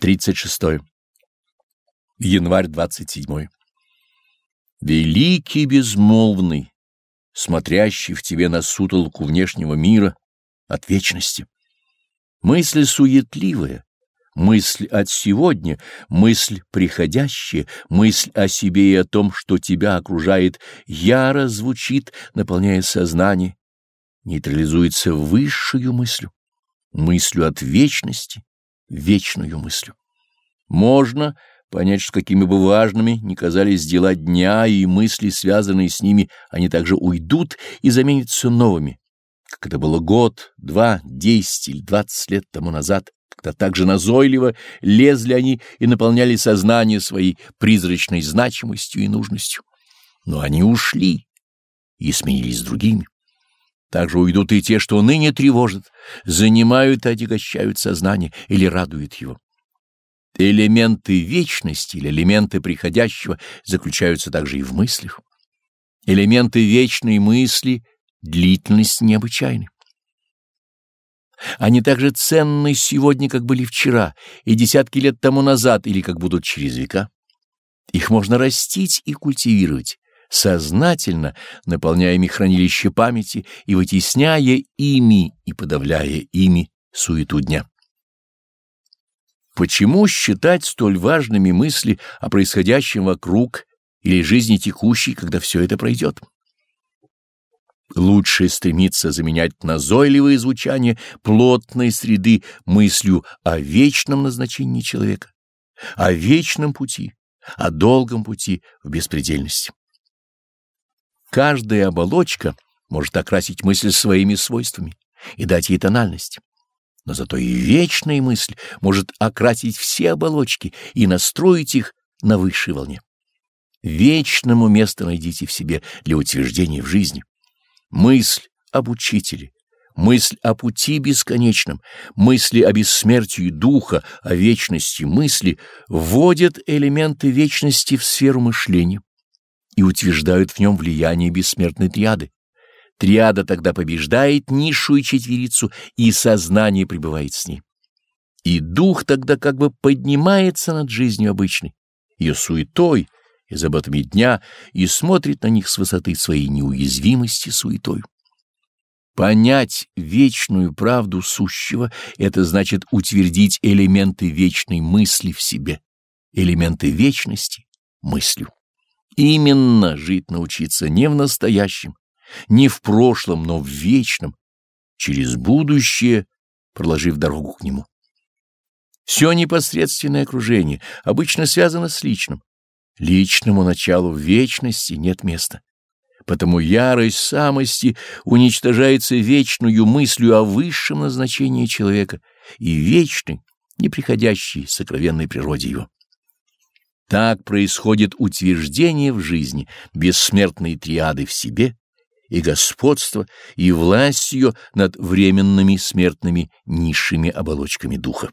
36. Январь 27. Великий безмолвный, смотрящий в тебе на сутолку внешнего мира от вечности. Мысль суетливая, мысль от сегодня, мысль приходящая, мысль о себе и о том, что тебя окружает, яро звучит, наполняя сознание, нейтрализуется высшую мыслью, мыслью от вечности, вечную мыслью. Можно понять, что какими бы важными ни казались дела дня и мысли, связанные с ними, они также уйдут и заменятся новыми, как это было год, два, десять или двадцать лет тому назад, когда так же назойливо лезли они и наполняли сознание своей призрачной значимостью и нужностью. Но они ушли и сменились другими. Также уйдут и те, что ныне тревожат, занимают и отягощают сознание или радуют его. Элементы вечности или элементы приходящего заключаются также и в мыслях. Элементы вечной мысли — длительность необычайной. Они также ценны сегодня, как были вчера, и десятки лет тому назад, или как будут через века. Их можно растить и культивировать, сознательно наполняя ими хранилище памяти и вытесняя ими и подавляя ими суету дня. Почему считать столь важными мысли о происходящем вокруг или жизни текущей, когда все это пройдет? Лучше стремиться заменять назойливое звучание плотной среды мыслью о вечном назначении человека, о вечном пути, о долгом пути в беспредельности. Каждая оболочка может окрасить мысль своими свойствами и дать ей тональность. Но зато и вечная мысль может окрасить все оболочки и настроить их на высшей волне. Вечному место найдите в себе для утверждения в жизни. Мысль об учителе, мысль о пути бесконечном, мысли о бессмертии духа, о вечности мысли вводят элементы вечности в сферу мышления и утверждают в нем влияние бессмертной триады. Триада тогда побеждает низшую четверицу, и сознание пребывает с ней. И дух тогда как бы поднимается над жизнью обычной, ее суетой и заботами дня, и смотрит на них с высоты своей неуязвимости суетой. Понять вечную правду сущего — это значит утвердить элементы вечной мысли в себе, элементы вечности мыслью. Именно жить научиться не в настоящем, не в прошлом, но в вечном, через будущее, проложив дорогу к нему. Все непосредственное окружение обычно связано с личным. Личному началу вечности нет места. Потому ярость самости уничтожается вечную мыслью о высшем назначении человека и вечной, неприходящей сокровенной природе его. Так происходит утверждение в жизни бессмертной триады в себе и господство, и власть ее над временными смертными низшими оболочками духа.